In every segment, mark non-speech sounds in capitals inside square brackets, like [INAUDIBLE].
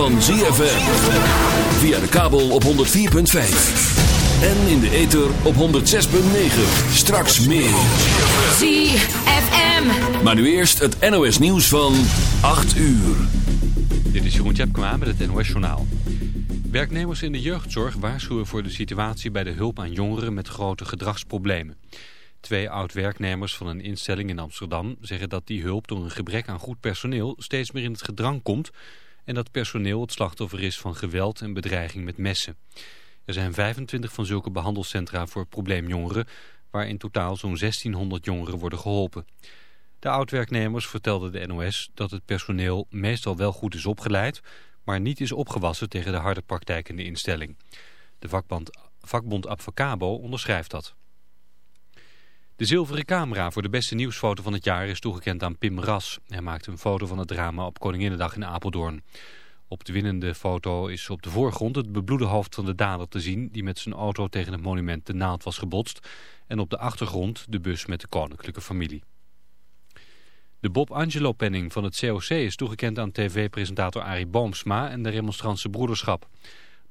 van ZFM. Via de kabel op 104.5. En in de ether op 106.9. Straks meer. ZFM. Maar nu eerst het NOS nieuws van 8 uur. Dit is Jeroen Tjepkema met het NOS Journaal. Werknemers in de jeugdzorg waarschuwen voor de situatie bij de hulp aan jongeren met grote gedragsproblemen. Twee oud-werknemers van een instelling in Amsterdam zeggen dat die hulp door een gebrek aan goed personeel steeds meer in het gedrang komt en dat personeel het slachtoffer is van geweld en bedreiging met messen. Er zijn 25 van zulke behandelcentra voor probleemjongeren, waar in totaal zo'n 1600 jongeren worden geholpen. De oud-werknemers vertelden de NOS dat het personeel meestal wel goed is opgeleid, maar niet is opgewassen tegen de harde praktijk in de instelling. De vakbond, vakbond Advocabo onderschrijft dat. De zilveren camera voor de beste nieuwsfoto van het jaar is toegekend aan Pim Ras. Hij maakte een foto van het drama op Koninginnedag in Apeldoorn. Op de winnende foto is op de voorgrond het bebloede hoofd van de dader te zien... die met zijn auto tegen het monument de naald was gebotst. En op de achtergrond de bus met de koninklijke familie. De Bob Angelo-penning van het COC is toegekend aan tv-presentator Arie Boomsma en de Remonstrantse Broederschap.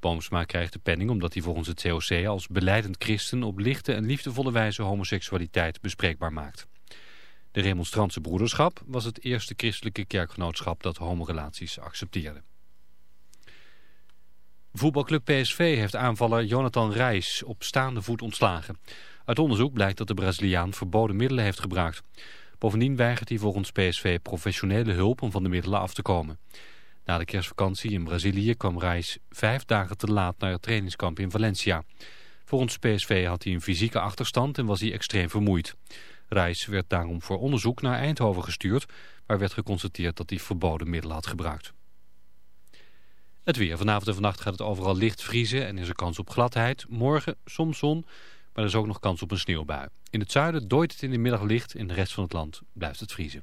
Boomsma krijgt de penning omdat hij volgens het COC als beleidend christen op lichte en liefdevolle wijze homoseksualiteit bespreekbaar maakt. De Remonstrantse Broederschap was het eerste christelijke kerkgenootschap dat homorelaties accepteerde. Voetbalclub PSV heeft aanvaller Jonathan Reis op staande voet ontslagen. Uit onderzoek blijkt dat de Braziliaan verboden middelen heeft gebruikt. Bovendien weigert hij volgens PSV professionele hulp om van de middelen af te komen. Na de kerstvakantie in Brazilië kwam Reis vijf dagen te laat naar het trainingskamp in Valencia. Volgens PSV had hij een fysieke achterstand en was hij extreem vermoeid. Reis werd daarom voor onderzoek naar Eindhoven gestuurd, waar werd geconstateerd dat hij verboden middelen had gebruikt. Het weer. Vanavond en vannacht gaat het overal licht vriezen en is er kans op gladheid. Morgen soms zon, maar er is ook nog kans op een sneeuwbui. In het zuiden dooit het in de middag licht, in de rest van het land blijft het vriezen.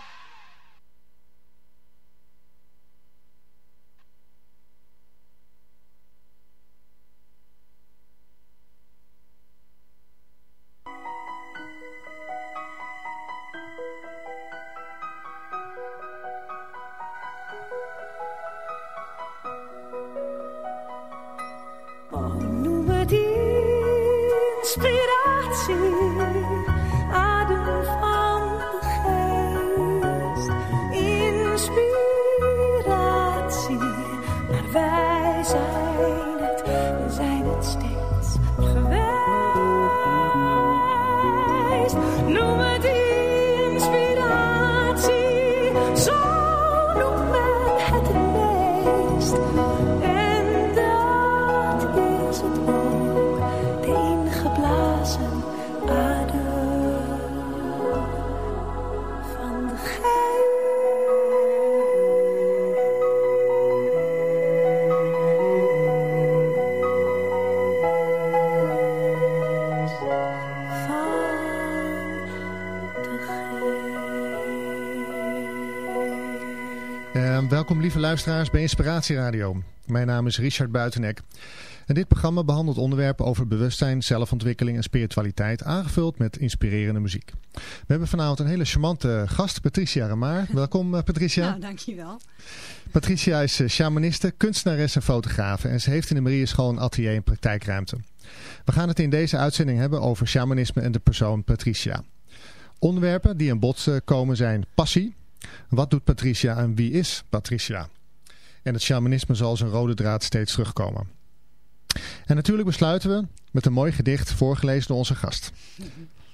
Welkom lieve luisteraars bij Inspiratie Radio. Mijn naam is Richard Buitenek. En dit programma behandelt onderwerpen over bewustzijn, zelfontwikkeling en spiritualiteit, aangevuld met inspirerende muziek. We hebben vanavond een hele charmante gast, Patricia Ramaar. Welkom eh, Patricia. Nou, dankjewel. Patricia is eh, shamaniste, kunstenares en fotografe en ze heeft in de Marieschool een atelier en praktijkruimte. We gaan het in deze uitzending hebben over shamanisme en de persoon Patricia. Onderwerpen die aan bod eh, komen zijn passie, wat doet Patricia en wie is Patricia? En het shamanisme zal als een rode draad steeds terugkomen. En natuurlijk besluiten we met een mooi gedicht voorgelezen door onze gast.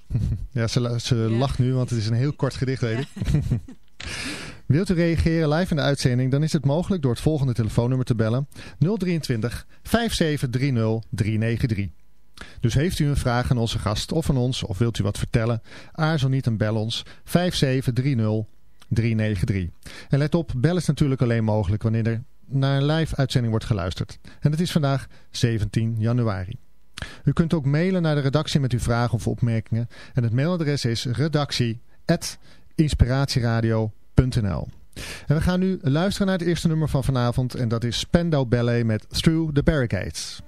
[LAUGHS] Ja, ze, ze lacht nu, want het is een heel kort gedicht, weet ik. [LAUGHS] [LAUGHS] Wilt u reageren live in de uitzending, dan is het mogelijk door het volgende telefoonnummer te bellen. 023 5730 393. Dus heeft u een vraag aan onze gast of aan ons, of wilt u wat vertellen, aarzel niet en bel ons 5730 393. En let op, bel is natuurlijk alleen mogelijk wanneer er naar een live uitzending wordt geluisterd. En het is vandaag 17 januari. U kunt ook mailen naar de redactie met uw vragen of opmerkingen. En het mailadres is redactie inspiratieradio.nl. En we gaan nu luisteren naar het eerste nummer van vanavond en dat is Spandau Ballet met Through the Barricades.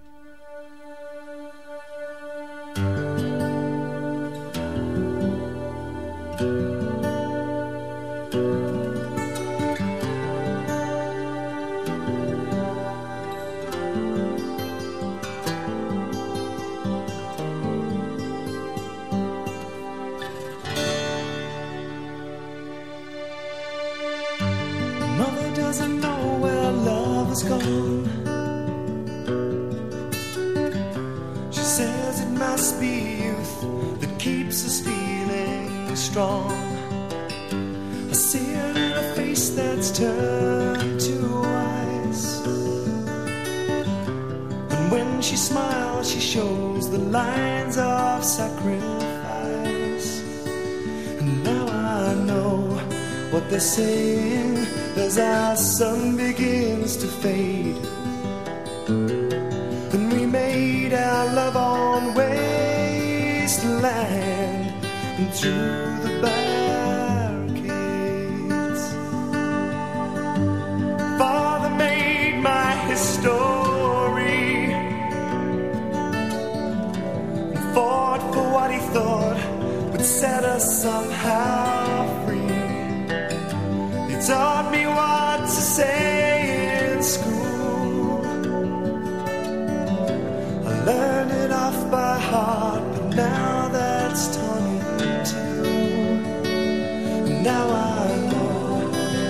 now I know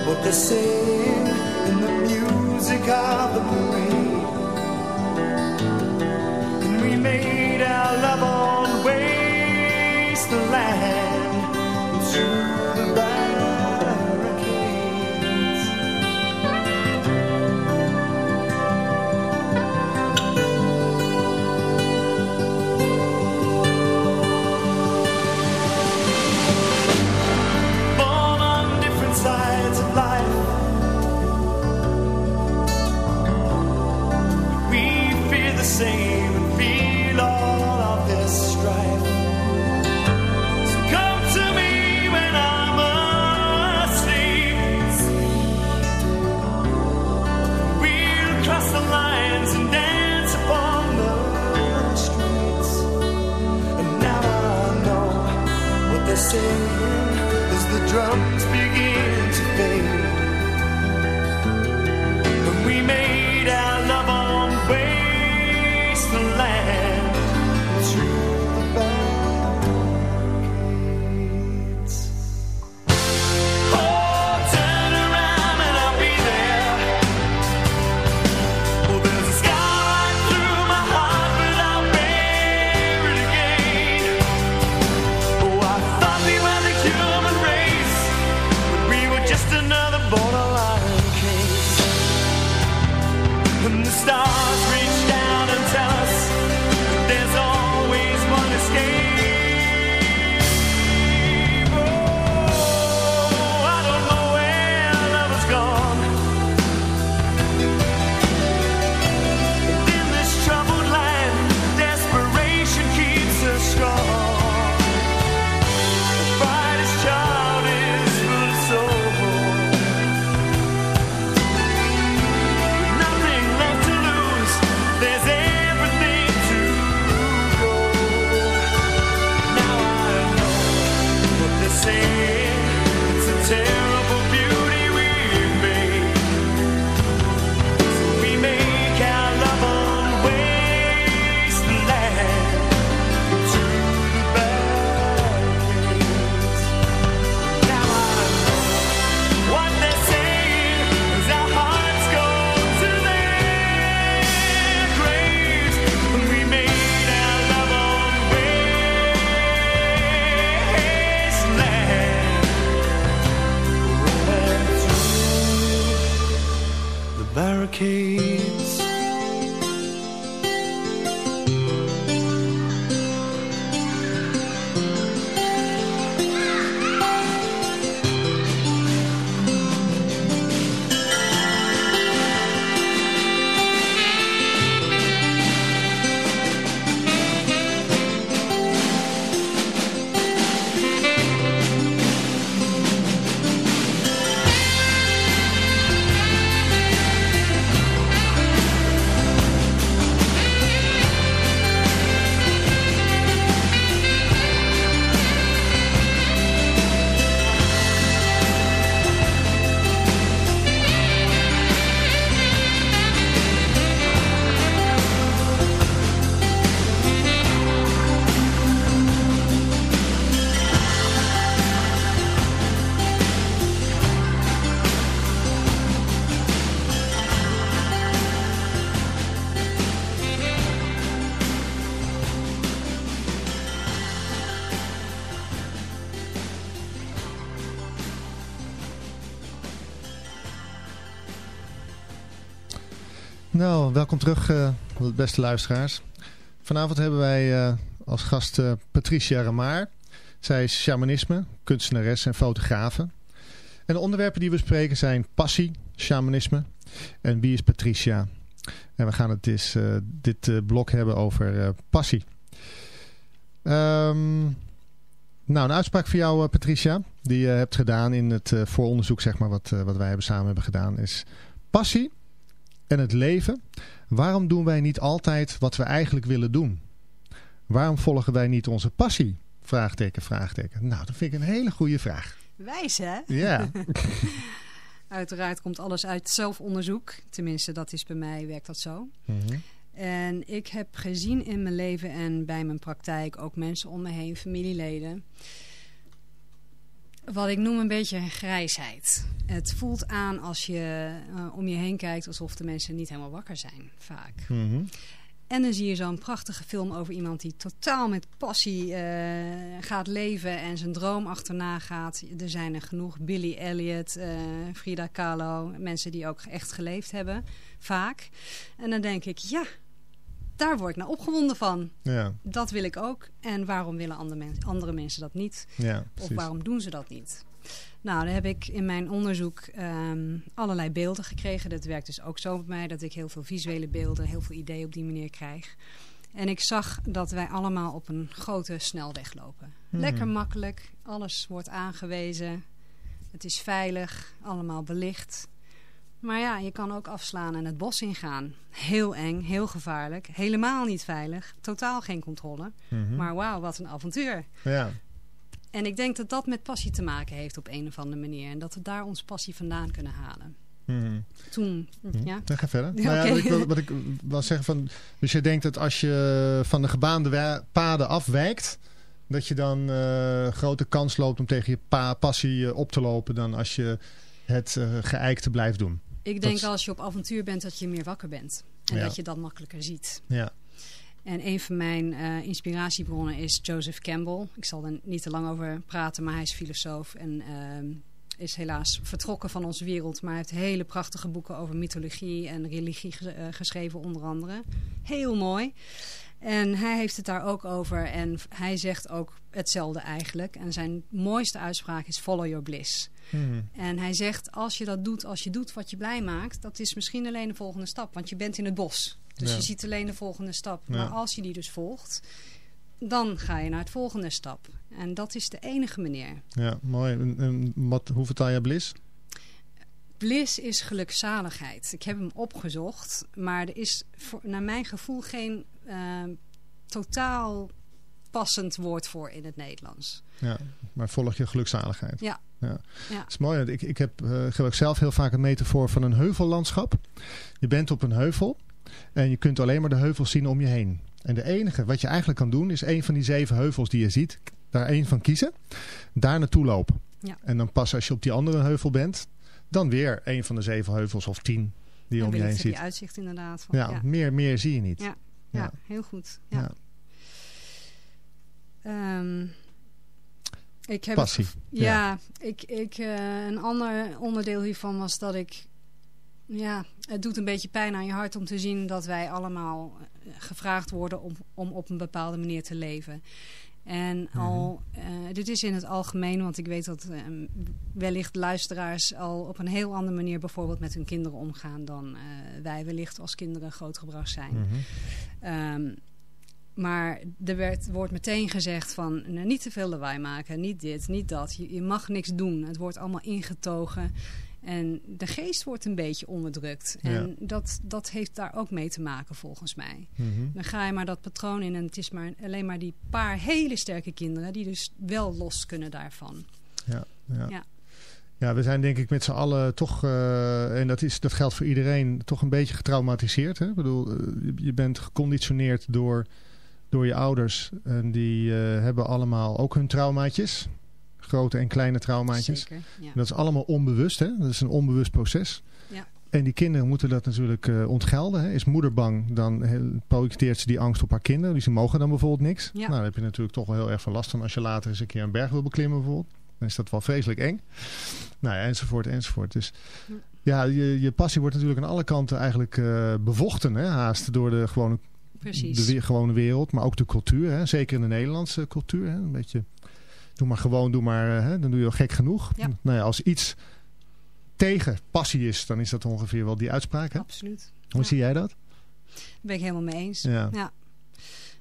what they sing in the music of the parade. drum. Nou, welkom terug, uh, beste luisteraars. Vanavond hebben wij uh, als gast uh, Patricia Ramaar. Zij is shamanisme, kunstenares en fotografe. En de onderwerpen die we bespreken zijn passie, shamanisme en wie is Patricia. En we gaan het dus, dit blok hebben over passie. Um, nou, een uitspraak voor jou Patricia, die je hebt gedaan in het vooronderzoek zeg maar, wat, wat wij hebben samen hebben gedaan, is passie en het leven. Waarom doen wij niet altijd wat we eigenlijk willen doen? Waarom volgen wij niet onze passie? Vraagteken, vraagteken. Nou, dat vind ik een hele goede vraag. Wijs, hè? Ja. [LAUGHS] Uiteraard komt alles uit zelfonderzoek. Tenminste, dat is bij mij, werkt dat zo. Mhm. En ik heb gezien in mijn leven en bij mijn praktijk ook mensen om me heen, familieleden wat ik noem een beetje grijsheid. Het voelt aan als je uh, om je heen kijkt alsof de mensen niet helemaal wakker zijn, vaak. Mm En dan zie je zo'n prachtige film over iemand die totaal met passie uh, gaat leven en zijn droom achterna gaat. Er zijn er genoeg. Billy Elliot, uh, Frida Kahlo, mensen die ook echt geleefd hebben, vaak. En dan denk ik, ja, daar word ik nou opgewonden van. Ja. Dat wil ik ook. En waarom willen andere, men andere mensen dat niet? Ja, of waarom doen ze dat niet? Nou, dan heb ik in mijn onderzoek um, allerlei beelden gekregen. Dat werkt dus ook zo met mij, dat ik heel veel visuele beelden, heel veel ideeën op die manier krijg. En ik zag dat wij allemaal op een grote snelweg lopen. Hmm. Lekker makkelijk, alles wordt aangewezen. Het is veilig, allemaal belicht. Maar ja, je kan ook afslaan en het bos ingaan. Heel eng, heel gevaarlijk, helemaal niet veilig, totaal geen controle. Mhm. Maar wauw, wat een avontuur. Ja. En ik denk dat dat met passie te maken heeft op een of andere manier. En dat we daar onze passie vandaan kunnen halen. Mhm. Toen, Mhm. ja. Dan ga verder. Ja, [LAUGHS] Nou ja, wat, ik wil, wat ik wil zeggen van... Dus je denkt dat als je van de gebaande paden afwijkt... dat je dan eh, grote kans loopt om tegen je pa passie eh, op te lopen... dan als je het eh geëikte blijft doen. Ik denk als je op avontuur bent dat je meer wakker bent. En Ja. dat je dat makkelijker ziet. Ja. En een van mijn eh, inspiratiebronnen is Joseph Campbell. Ik zal er niet te lang over praten, maar hij is filosoof en ehm, is helaas vertrokken van onze wereld. Maar hij heeft hele prachtige boeken over mythologie en religie eh, geschreven onder andere. Heel mooi. En hij heeft het daar ook over en hij zegt ook hetzelfde eigenlijk. En zijn mooiste uitspraak is follow your bliss. Mhm. En hij zegt, als je dat doet, als je doet wat je blij maakt, dat is misschien alleen de volgende stap. Want je bent in het bos. Dus Ja. je ziet alleen de volgende stap. Ja. Maar als je die dus volgt, dan ga je naar het volgende stap. En dat is de enige manier. Ja, mooi. En, en wat, hoe vertaal je bliss? Bliss is gelukzaligheid. Ik heb hem opgezocht, maar er is voor, naar mijn gevoel geen eh, totaal passend woord voor in het Nederlands. Ja, maar volg je gelukzaligheid. Ja. ja. Is mooi. want Ik, ik heb, eh, gebruik zelf heel vaak een metafoor van een heuvellandschap. Je bent op een heuvel en je kunt alleen maar de heuvels zien om je heen. En de enige wat je eigenlijk kan doen is een van die zeven heuvels die je ziet, daar één van kiezen, daar naartoe lopen. Ja. En dan pas als je op die andere heuvel bent, dan weer een van de zeven heuvels of tien die je om je heen ziet. uitzicht inderdaad. Van, Ja, ja. Meer, meer zie je niet. Ja. Ja. Ja, heel goed. Ja. Ehm, ik heb Passie. het- ja, ik, ik, eh, een ander onderdeel hiervan was dat ik... Ja, het doet een beetje pijn aan je hart om te zien dat wij allemaal eh, gevraagd worden om, om op een bepaalde manier te leven. En al, eh, dit is in het algemeen, want ik weet dat eh, wellicht luisteraars al op een heel andere manier bijvoorbeeld met hun kinderen omgaan dan wij wellicht als kinderen grootgebracht zijn. Mhm. Ehm, maar er werd, wordt meteen gezegd van nou, niet te veel lawaai maken, niet dit, niet dat. Je, je mag niks doen. Het wordt allemaal ingetogen. En de geest wordt een beetje onderdrukt. En dat, dat heeft daar ook mee te maken volgens mij. Mhm. Dan ga je maar dat patroon in en het is maar alleen maar die paar hele sterke kinderen... die dus wel los kunnen daarvan. Ja, ja. Ja. Ja, we zijn denk ik met z'n allen toch, eh, en dat, is, dat geldt voor iedereen, toch een beetje getraumatiseerd. Hè? Ik bedoel, eh, je bent geconditioneerd door, door je ouders. En die eh, hebben allemaal ook hun traumaatjes. Grote en kleine traumaatjes. Zeker, ja. Dat is allemaal onbewust. Hè? Dat is een onbewust proces. Ja. En die kinderen moeten dat natuurlijk eh, ontgelden. Hè? Is moeder bang, dan projecteert ze die angst op haar kinderen. Dus die mogen dan bijvoorbeeld niks. Ja. Nou, daar heb je natuurlijk toch wel heel erg veel last van als je later eens een keer een berg wil beklimmen bijvoorbeeld. dan is dat wel vreselijk eng. Nou ja, enzovoort, enzovoort. Dus ja, je, je passie wordt natuurlijk aan alle kanten eigenlijk uh, bevochten, hè, haast door de gewone, Precies. de gewone wereld, maar ook de cultuur. Hè, zeker in de Nederlandse cultuur. Hè, een beetje, doe maar gewoon, doe maar, hè, dan doe je al gek genoeg. Ja. Nou ja, als iets tegen passie is, dan is dat ongeveer wel die uitspraak. Hè? Absoluut. Hoe Ja. zie jij dat? Daar ben ik helemaal mee eens. Ja. Ja.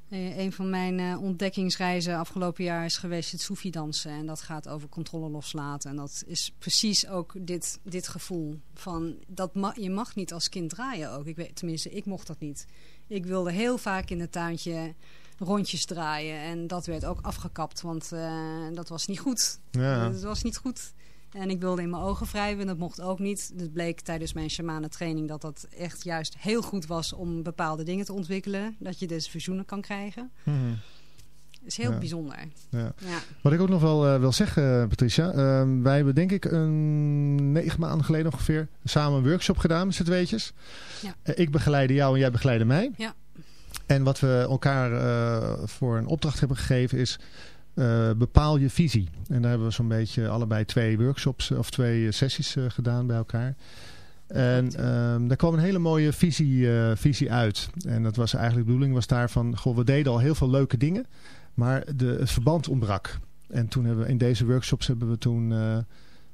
Eh, een van mijn eh, ontdekkingsreizen afgelopen jaar is geweest het Soefi dansen. En dat gaat over controle loslaten. En dat is precies ook dit, dit gevoel. Van dat ma je mag niet als kind draaien ook. Ik weet, tenminste, ik mocht dat niet. Ik wilde heel vaak in het tuintje rondjes draaien. En dat werd ook afgekapt, want eh, dat was niet goed. Ja. Dat was niet goed. En ik wilde in mijn ogen wrijven, dat mocht ook niet. Het bleek tijdens mijn shamane training dat dat echt juist heel goed was om bepaalde dingen te ontwikkelen. Dat je dus visioenen kan krijgen. Mhm. Dat is heel Ja. bijzonder. Ja. Ja. Wat ik ook nog wel eh, wil zeggen, Patricia. ehm, wij hebben denk ik een negen maanden geleden ongeveer samen een workshop gedaan met z'n tweetjes. Ja. Eh, ik begeleide jou en jij begeleide mij. Ja. En wat we elkaar eh, voor een opdracht hebben gegeven is... eh, bepaal je visie. En daar hebben we zo'n beetje allebei twee workshops of twee eh, sessies eh, gedaan bij elkaar. En ehm, daar kwam een hele mooie visie, eh, visie uit. En dat was eigenlijk de bedoeling was daarvan... Goh, we deden al heel veel leuke dingen. Maar de, het verband ontbrak. En toen hebben we in deze workshops hebben we toen eh,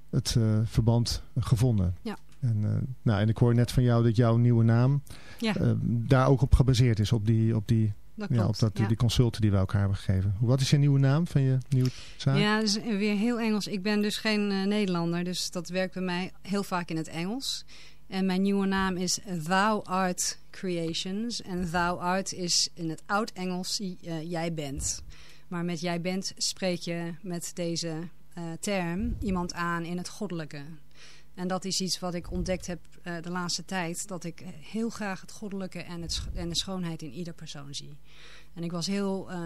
het eh, verband gevonden. Ja. En, eh, nou, en ik hoor net van jou dat jouw nieuwe naam Ja. eh, daar ook op gebaseerd is. Op die, op die, Dat ja, op dat, ja. die consulten die we elkaar hebben gegeven. Wat is je nieuwe naam van je nieuwe zaak? Ja, dat is weer heel Engels. Ik ben dus geen eh, Nederlander, dus dat werkt bij mij heel vaak in het Engels. En mijn nieuwe naam is Thou Art Creations. En Thou Art is in het oud-Engels eh, jij bent. Maar met jij bent spreek je met deze eh, term iemand aan in het goddelijke. En dat is iets wat ik ontdekt heb eh, de laatste tijd. Dat ik heel graag het goddelijke en, het, en de schoonheid in ieder persoon zie. En ik was heel eh,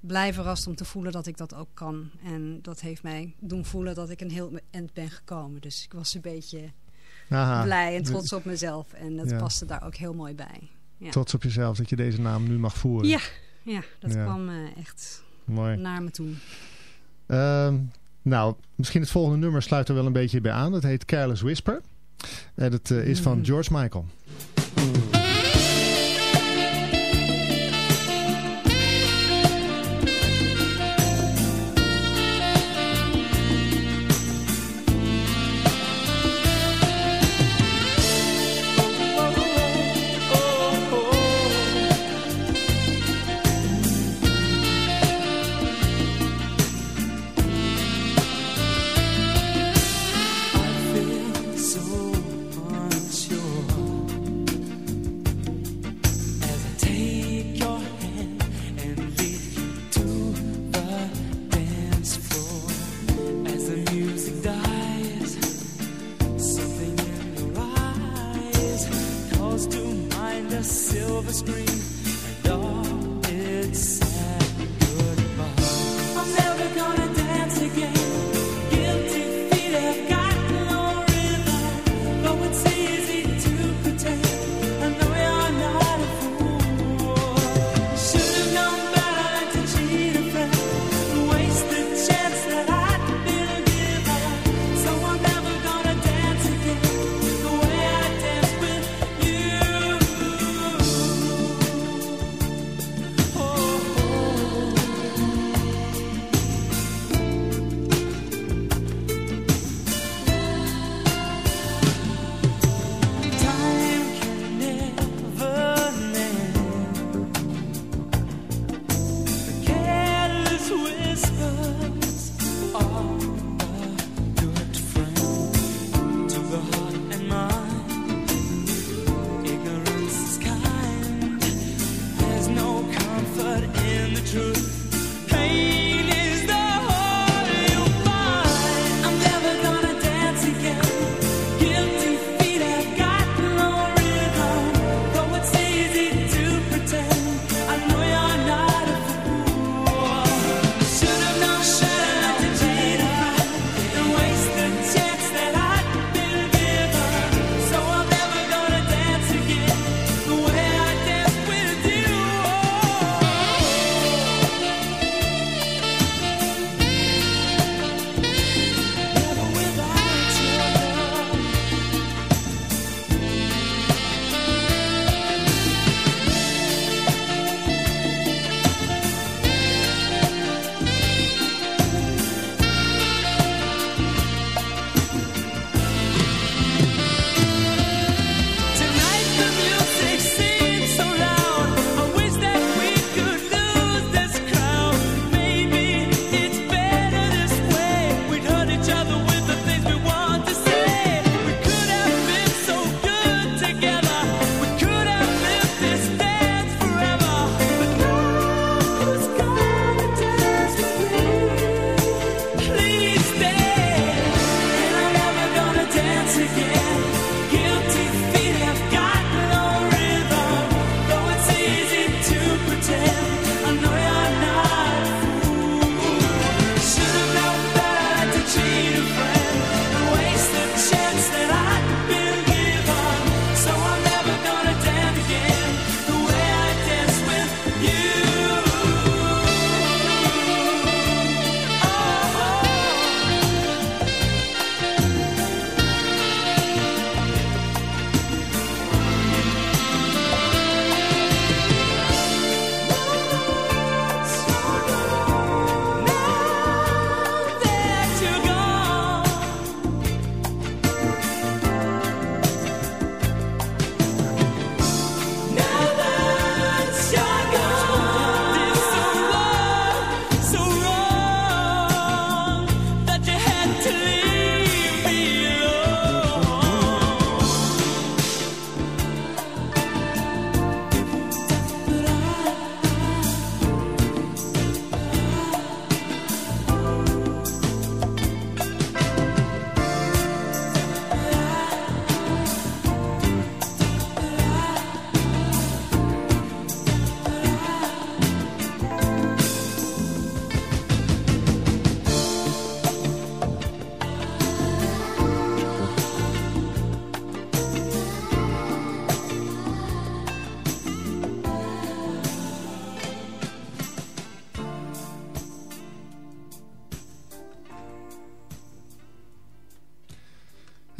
blij verrast om te voelen dat ik dat ook kan. En dat heeft mij doen voelen dat ik een heel eind ben gekomen. Dus ik was een beetje Aha. blij en trots op mezelf. En dat Ja. paste daar ook heel mooi bij. Ja, Trots op jezelf dat je deze naam nu mag voeren. Ja. ja dat Ja. kwam eh, echt Mooi. naar me toe. Ehm, nou, misschien het volgende nummer sluit er wel een beetje bij aan. Dat heet Careless Whisper. En dat eh, is van Mm. George Michael.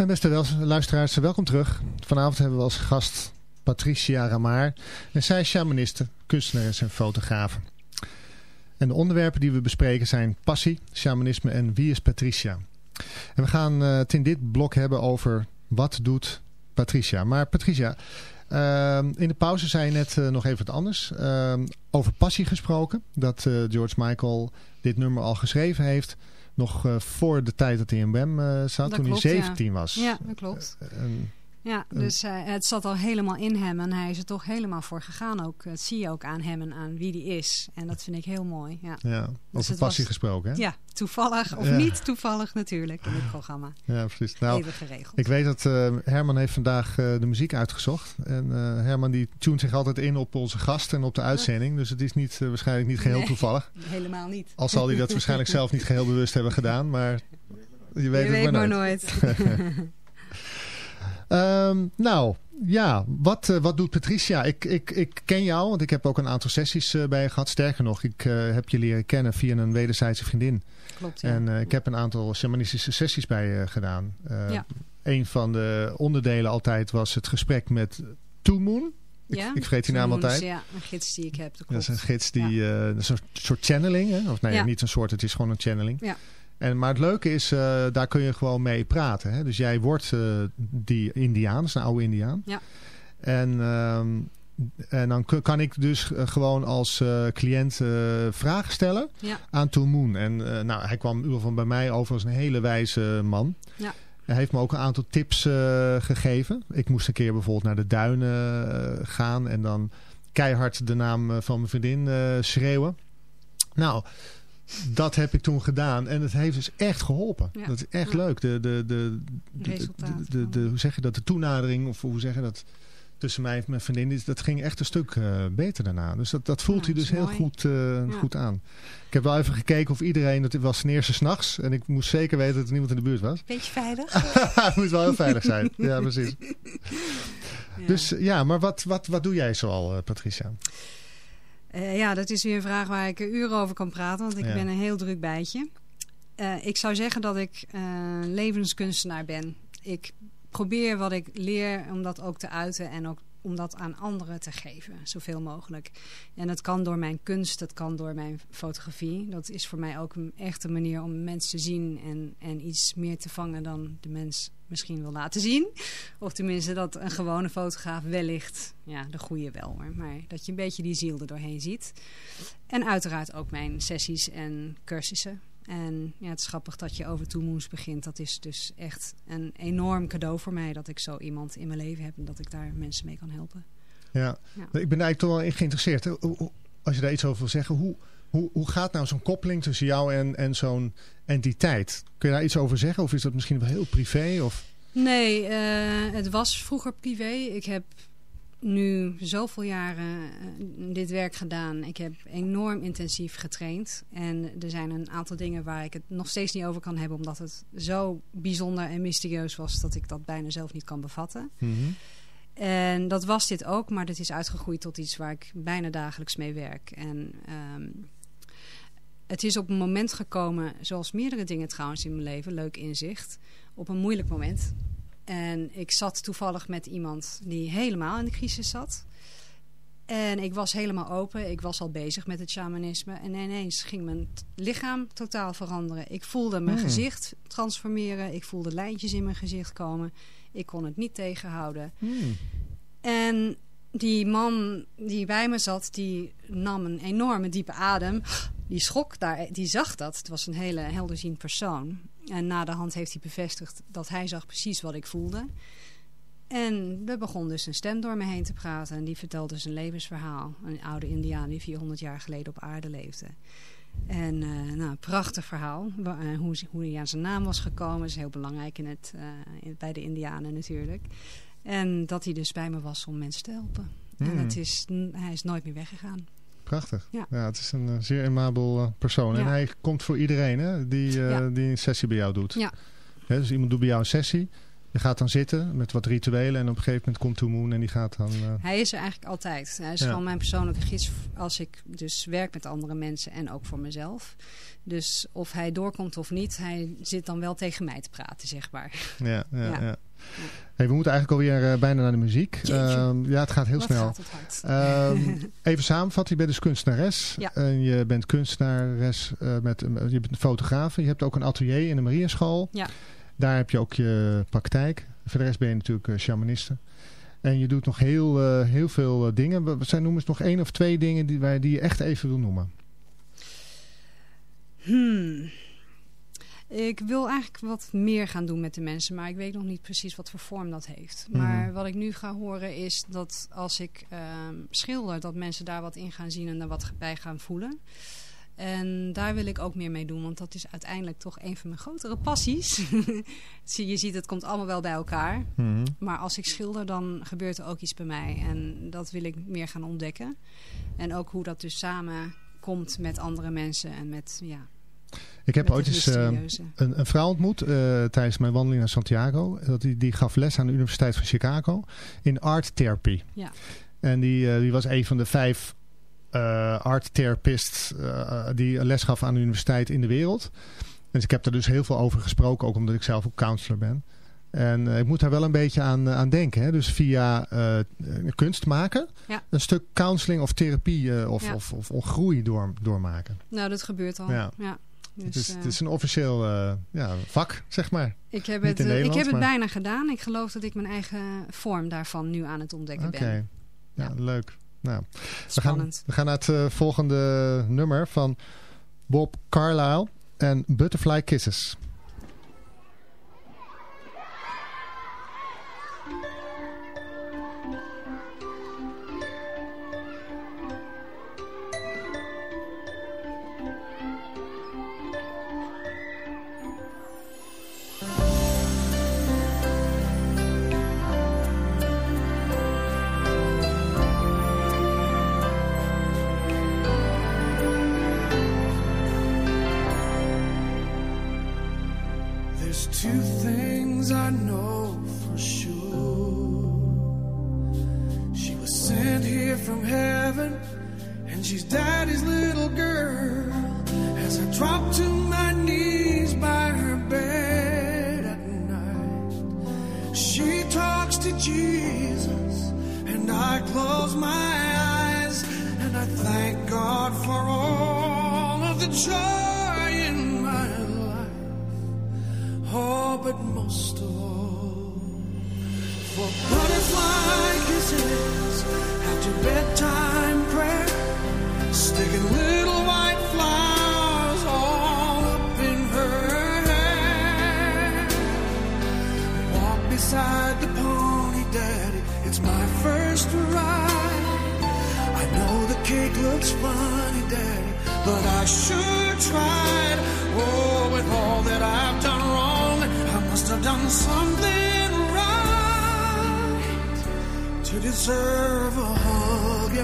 En beste luisteraars, welkom terug. Vanavond hebben we als gast Patricia Ramaar. En zij is shamaniste, kunstenares en fotografe. En de onderwerpen die we bespreken zijn passie, shamanisme en wie is Patricia. En we gaan eh, het in dit blok hebben over wat doet Patricia. Maar Patricia, ehm, in de pauze zei je net eh, nog even wat anders. Over passie gesproken. Dat eh, George Michael dit nummer al geschreven heeft. Nog eh, voor de tijd dat hij in Wem eh, zat, Dat toen klopt, hij ja. 17 was. Ja, dat klopt. En- Ja, dus eh, het zat al helemaal in hem en hij is er toch helemaal voor gegaan. Ook, dat zie je ook aan hem en aan wie die is. En dat vind ik heel mooi. Ja, ja, over Dus passie was- gesproken. Hè? ja toevallig of Ja. niet toevallig natuurlijk in het programma. Ja, precies. Nou, Even geregeld. ik weet dat eh, Herman heeft vandaag eh, de muziek uitgezocht. En Herman die tunt zich altijd in op onze gast en op de uitzending. Dus het is niet, waarschijnlijk niet geheel Nee. toevallig. Helemaal niet. Al zal hij dat waarschijnlijk [LAUGHS] zelf niet geheel bewust hebben gedaan. Maar je weet Je het weet maar maar nooit. [LAUGHS] Ehm, nou, ja. Wat, eh, wat doet Patricia? Ik, ik, ik ken jou, want ik heb ook een aantal sessies eh, bij je gehad. Sterker nog, ik eh, heb je leren kennen via een wederzijdse vriendin. Klopt, ja. En ik heb een aantal shamanistische sessies bij je gedaan. Eh, Ja. Een van de onderdelen altijd was het gesprek met Two Moon. Ik, ja? ik vergeet die naam altijd. Ja, een gids die ik heb. Dat, is een gids die... dat is een soort channeling. Hè? Of nee, Ja. niet een soort. Het is gewoon een channeling. Ja. En, maar het leuke is, eh, daar kun je gewoon mee praten. Hè? Dus jij wordt eh, die Indiaan. Is een oude Indiaan. Ja. En, ehm, en dan kan ik dus eh, gewoon als cliënt vragen stellen Ja. aan Moon. En nou, hij kwam in ieder geval bij mij over als een hele wijze man. Ja. Hij heeft me ook een aantal tips gegeven. Ik moest een keer bijvoorbeeld naar de duinen gaan en dan keihard de naam van mijn vriendin schreeuwen. Nou, dat heb ik toen gedaan en het heeft dus echt geholpen. Ja. Dat is echt Ja. leuk. De, de, de, de, de, hoe zeg je dat? De toenadering of hoe zeg je dat? Tussen mij en mijn vriendin, is- dat ging echt een stuk eh, beter daarna. Dus dat, dat voelt Ja, hij dus heel mooi. goed, eh, goed aan. Ik heb wel even gekeken of iedereen, het was ten eerste s'nachts. En ik moest zeker weten dat er niemand in de buurt was. Beetje veilig. [LAUGHS] Het moet wel heel veilig zijn. Ja, precies. [LAUGHS] Dus ja, maar wat, wat, wat doe jij zoal, eh, Patricia? Eh, ja, dat is weer een vraag waar ik uren over kan praten, want ik Ja. ben een heel druk bijtje. Eh, ik zou zeggen dat ik eh, levenskunstenaar ben. Ik probeer wat ik leer om dat ook te uiten en ook om dat aan anderen te geven, zoveel mogelijk. En dat kan door mijn kunst, dat kan door mijn fotografie. Dat is voor mij ook een echte manier om mensen te zien en, en iets meer te vangen dan de mens misschien wil laten zien. Of tenminste dat een gewone fotograaf wellicht, ja, de goede wel hoor, maar dat je een beetje die ziel er doorheen ziet. En uiteraard ook mijn sessies en cursussen. En ja, het is grappig dat je over Two Moons begint. Dat is dus echt een enorm cadeau voor mij dat ik zo iemand in mijn leven heb en dat ik daar mensen mee kan helpen. Ja. Ja. ik ben eigenlijk toch wel geïnteresseerd. Als je daar iets over wil zeggen, hoe, hoe, hoe gaat nou zo'n koppeling tussen jou en, en zo'n entiteit? Kun je daar iets over zeggen? Of is dat misschien wel heel privé? Of... Nee, eh, het was vroeger privé. Ik heb nu zoveel jaren eh, dit werk gedaan. Ik heb enorm intensief getraind. En er zijn een aantal dingen waar ik het nog steeds niet over kan hebben... omdat het zo bijzonder en mysterieus was... dat ik dat bijna zelf niet kan bevatten. En dat was dit ook, maar dit is uitgegroeid tot iets waar ik bijna dagelijks mee werk. En ehm, het is op een moment gekomen, zoals meerdere dingen trouwens in mijn leven, leuk inzicht, op een moeilijk moment. En ik zat toevallig met iemand die helemaal in de crisis zat. En ik was helemaal open. Ik was al bezig met het shamanisme. En ineens ging mijn lichaam totaal veranderen. Ik voelde mijn Hmm. gezicht transformeren. Ik voelde lijntjes in mijn gezicht komen. Ik kon het niet tegenhouden. Hmm. En die man die bij me zat, die nam een enorme diepe adem. Die schrok daar, die zag dat. Het was een hele helderziend persoon. En na de hand heeft hij bevestigd dat hij zag precies wat ik voelde. En er begon dus een stem door me heen te praten. En die vertelde zijn levensverhaal. Een oude indiaan die 400 jaar geleden op aarde leefde. En eh, nou, een prachtig verhaal. Eh, hoe, hoe hij aan zijn naam was gekomen. is heel belangrijk in het, eh, in- bij de indianen natuurlijk. En dat hij dus bij me was om mensen te helpen. En Hmm. het is, hij is nooit meer weggegaan. Prachtig. Ja. Ja. het is een eh, zeer amabel eh, persoon. En Ja. hij komt voor iedereen hè, die, eh, Ja. die een sessie bij jou doet. Ja. Hè, dus iemand doet bij jou een sessie. Je gaat dan zitten met wat rituelen en op een gegeven moment komt Moon en die gaat dan... Hij is er eigenlijk altijd. Hij is gewoon mijn persoonlijke gids als ik dus werk met andere mensen en ook voor mezelf. Dus of hij doorkomt of niet, hij zit dan wel tegen mij te praten, zeg maar. Ja. ja. Hey, we moeten eigenlijk alweer eh, bijna naar de muziek. Ehm, ja, het gaat heel Wat snel. gaat. Ehm, [LAUGHS] even samenvatten, je bent dus kunstenares. Ja. En je bent kunstenares, eh, met, eh, je bent fotograaf. Je hebt ook een atelier in de Mariaschool. Ja. Daar heb je ook je praktijk. Voor de rest ben je natuurlijk shamaniste. En je doet nog heel, heel veel dingen. Zijn noem eens nog één of twee dingen die, wij- die je echt even wil noemen? Hmm. Ik wil eigenlijk wat meer gaan doen met de mensen, maar ik weet nog niet precies wat voor vorm dat heeft. Maar Mhm. wat ik nu ga horen is dat als ik ehm, schilder, dat mensen daar wat in gaan zien en er wat bij gaan voelen. En daar wil ik ook meer mee doen, want dat is uiteindelijk toch een van mijn grotere passies. [LAUGHS] Je ziet, het komt allemaal wel bij elkaar. Mhm. Maar als ik schilder, dan gebeurt er ook iets bij mij. En dat wil ik meer gaan ontdekken. En ook hoe dat dus samen komt met andere mensen en met, ja, Ik heb ooit eens eh, een, een vrouw ontmoet eh, tijdens mijn wandeling naar Santiago. Dat die, die gaf les aan de Universiteit van Chicago in art therapy. Ja. En die, eh, die was een van de vijf art therapists die les gaf aan de universiteit in de wereld. Dus ik heb daar dus heel veel over gesproken, ook omdat ik zelf ook counselor ben. En ik moet daar wel een beetje aan, aan denken. Hè? Dus via kunst maken, Ja. een stuk counseling of therapie of, Ja. of, of, of groei door, doormaken. Nou, dat gebeurt al. Ja. Ja. Dus, het, is, eh, het is een officieel eh, ja, vak, zeg maar. ik heb niet het, eh, ik heb het bijna gedaan. Ik geloof dat ik mijn eigen vorm daarvan nu aan het ontdekken ben. ja, Ja. leuk. Nou, we gaan, we gaan naar het volgende nummer van Bob Carlyle en Butterfly Kisses.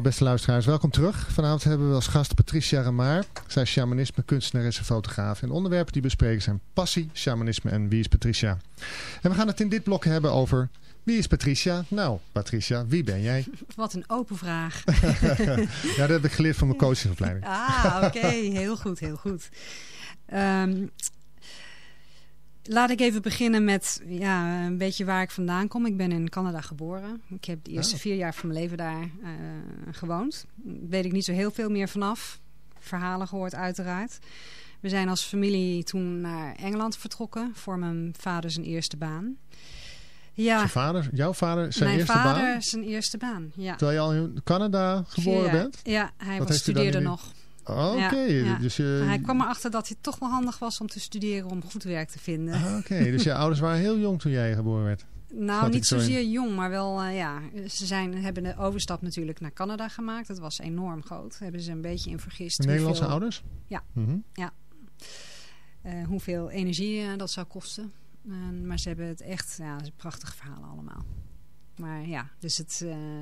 Beste luisteraars, welkom terug. Vanavond hebben we als gast Patricia Ramaar. Zij is shamanisme, kunstenares en fotograaf. En onderwerpen die bespreken zijn passie, shamanisme en wie is Patricia. En we gaan het in dit blok hebben over Wie is Patricia? Nou, Patricia, wie ben jij? [LAUGHS] Wat een open vraag. [LAUGHS] ja, dat heb ik geleerd van mijn coachingopleiding. Ah, oké. Heel goed, heel goed. Ehm, laat ik even beginnen met ja, een beetje waar ik vandaan kom. Ik ben in Canada geboren. Ik heb de eerste Oh. vier jaar van mijn leven daar eh, gewoond. Weet ik niet zo heel veel meer vanaf. Verhalen gehoord uiteraard. We zijn als familie toen naar Engeland vertrokken voor mijn vader zijn eerste baan. Ja, Zijn vader, jouw vader, zijn mijn eerste vader baan? zijn eerste baan. Ja. Terwijl je al in Canada geboren bent? Ja, hij was, studeerde nog. Oh, Oké, Ja, ja. dus je... Hij kwam erachter dat het toch wel handig was om te studeren om goed werk te vinden. Ah, Oké, dus je [LAUGHS] ouders waren heel jong toen jij geboren werd. nou, schat niet in. zozeer jong, maar wel, eh, ja. Ze zijn, hebben de overstap natuurlijk naar Canada gemaakt. Dat was enorm groot. Daar hebben ze een beetje in vergist. De Nederlandse hoeveel, ouders? Ja. Mhm. eh, hoeveel energie eh, dat zou kosten. En- maar ze hebben het echt, ja, prachtige verhalen allemaal. Maar ja, dus het,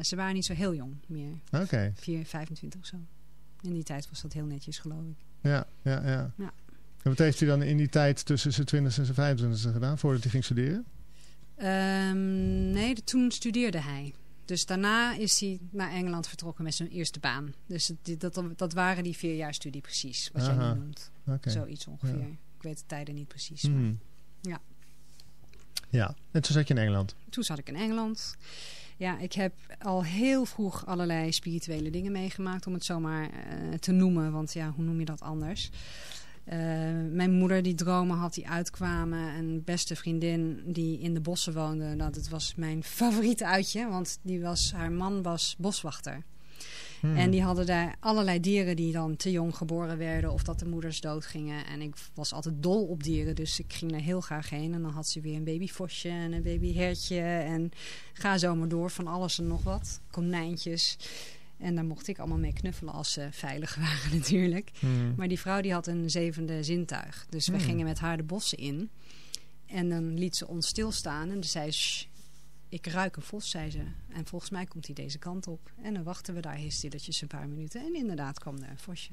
ze waren niet zo heel jong meer. Oké, 4, 25 of zo. In die tijd was dat heel netjes, geloof ik. ja, ja, ja. Ja. En wat heeft u dan in die tijd tussen zijn 20 en zijn 25 gedaan voordat hij ging studeren? Ehm, nee, de- toen studeerde hij. Dus daarna is hij naar Engeland vertrokken met zijn eerste baan. Dus het, dat, dat waren die vier jaar studie precies, wat jij nu noemt. Zoiets ongeveer. Ja. Ik weet de tijden niet precies. maar Mhm. Ja. Ja, en toen zat je in Engeland. Toen zat ik in Engeland. Ja, ik heb al heel vroeg allerlei spirituele dingen meegemaakt, om het zomaar eh, te noemen. Want ja, hoe noem je dat anders? Eh, mijn moeder die dromen had die uitkwamen. Een beste vriendin die in de bossen woonde. Dat was mijn favoriete uitje, want die was, haar man was boswachter. Hmm. En die hadden daar allerlei dieren die dan te jong geboren werden of dat de moeders doodgingen. En ik was altijd dol op dieren, dus ik ging er heel graag heen. En dan had ze weer een babyvosje en een babyhertje en ga zo maar door van alles en nog wat. Konijntjes. En daar mocht ik allemaal mee knuffelen als ze veilig [LAUGHS] waren natuurlijk. Hmm. Maar die vrouw die had een zevende zintuig. Dus we Hmm. gingen met haar de bossen in. En dan liet ze ons stilstaan en dan zei ze... "Shh, ik ruik een vos, zei ze. En volgens mij komt hij deze kant op. En dan wachten we daar heel stilletjes een paar minuten. En inderdaad kwam er een vosje.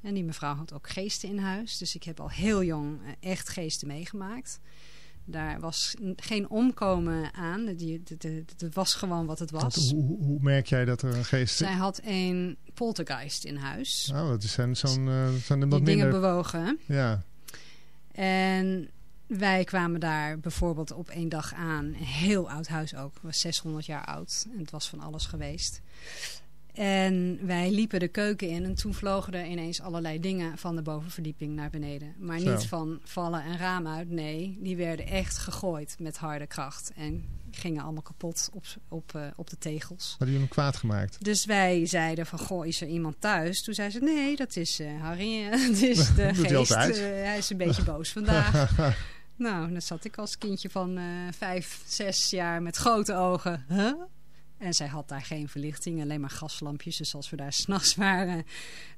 En die mevrouw had ook geesten in huis. Dus ik heb al heel jong eh, echt geesten meegemaakt. Daar was geen omkomen aan. Het was gewoon wat het was. hoe, hoe- hoe merk jij dat er een geest Zij had een poltergeist in huis. Nou, dat is een- zo'n uh, die wat dingen minder... bewogen. Ja, En wij kwamen daar bijvoorbeeld op één dag aan. Een heel oud huis ook. Het was 600 jaar oud. En het was van alles geweest. En wij liepen de keuken in. En toen vlogen er ineens allerlei dingen van de bovenverdieping naar beneden. Maar Zo. niet van vallen en raam uit. Nee, die werden echt gegooid met harde kracht. En gingen allemaal kapot op, op, eh, op de tegels. hadden jullie hem kwaad gemaakt? Dus wij zeiden van, goh, is er iemand thuis? Toen zei ze, nee, dat is eh, Harry. [LAUGHS] Het is [LAUGHS] de hij geest. Eh, hij is een beetje boos vandaag. [LAUGHS] nou, dan zat ik als kindje van eh, vijf, zes jaar met grote ogen. Huh? En zij had daar geen verlichting, alleen maar gaslampjes. Dus als we daar [LAUGHS] s'nachts waren,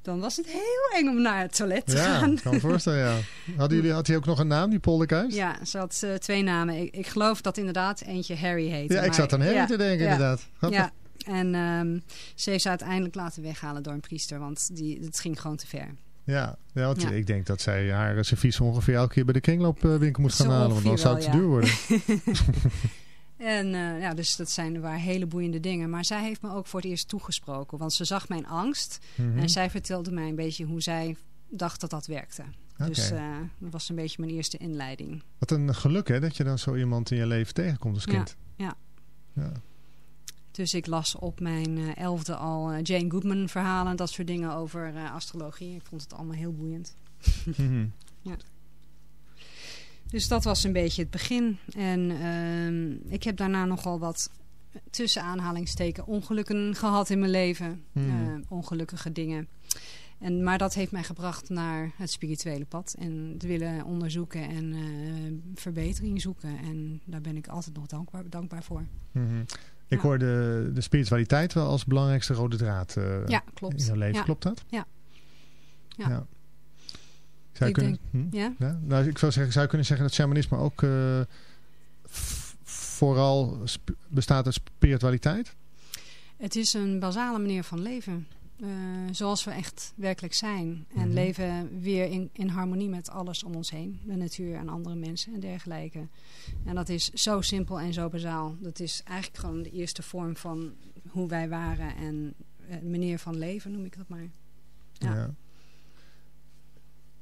dan was het heel eng om naar het toilet te Ja, gaan. ik kan me voorstellen, ja. Hadden jullie, had hij ook nog een naam, die polderkuis? Ja, ze had eh, twee namen. Ik, ik geloof dat inderdaad eentje Harry heette. Ja, ik zat aan Harry ja, te denken, ja. inderdaad. Ja, en ehm, ze heeft ze uiteindelijk laten weghalen door een priester, want die, het ging gewoon te ver. Ja, ja, want Ja. ik denk dat zij haar eh, servies ongeveer elke keer bij de kringloopwinkel moet gaan halen. Want anders zou het te duur worden. [LAUGHS] En eh, ja, dus dat zijn waar hele boeiende dingen. Maar zij heeft me ook voor het eerst toegesproken, want ze zag mijn angst. Mhm. En zij vertelde mij een beetje hoe zij dacht dat dat werkte. Dus eh, dat was een beetje mijn eerste inleiding. Wat een geluk hè, dat je dan zo iemand in je leven tegenkomt als Ja, kind. ja. ja. Dus ik las op mijn eh, elfde al eh, Jane Goodman verhalen en dat soort dingen over eh, astrologie. Ik vond het allemaal heel boeiend. Mhm. [LAUGHS] Dus dat was een beetje het begin. En ehm, ik heb daarna nogal wat tussen aanhalingsteken ongelukken gehad in mijn leven. Eh, ongelukkige dingen. En, maar dat heeft mij gebracht naar het spirituele pad. En het willen onderzoeken en verbetering zoeken. En daar ben ik altijd nog dankbaar, dankbaar voor. Mhm. Ik hoor de, de spiritualiteit wel als belangrijkste rode draad eh, ja, klopt. in jouw leven. Ja. Klopt dat? Ja. Ja. Zou je Ik kunnen, hm? Ja? Ja? Nou, ik zou, zeggen, zou je kunnen zeggen dat shamanisme ook eh, vooral bestaat uit spiritualiteit? Het is een basale manier van leven. Eh, zoals we echt werkelijk zijn. En Mhm. leven weer in, in harmonie met alles om ons heen. De natuur en andere mensen en dergelijke. En dat is zo simpel en zo bazaal. Dat is eigenlijk gewoon de eerste vorm van hoe wij waren. En eh, manier van leven noem ik dat maar. Ja. Ja.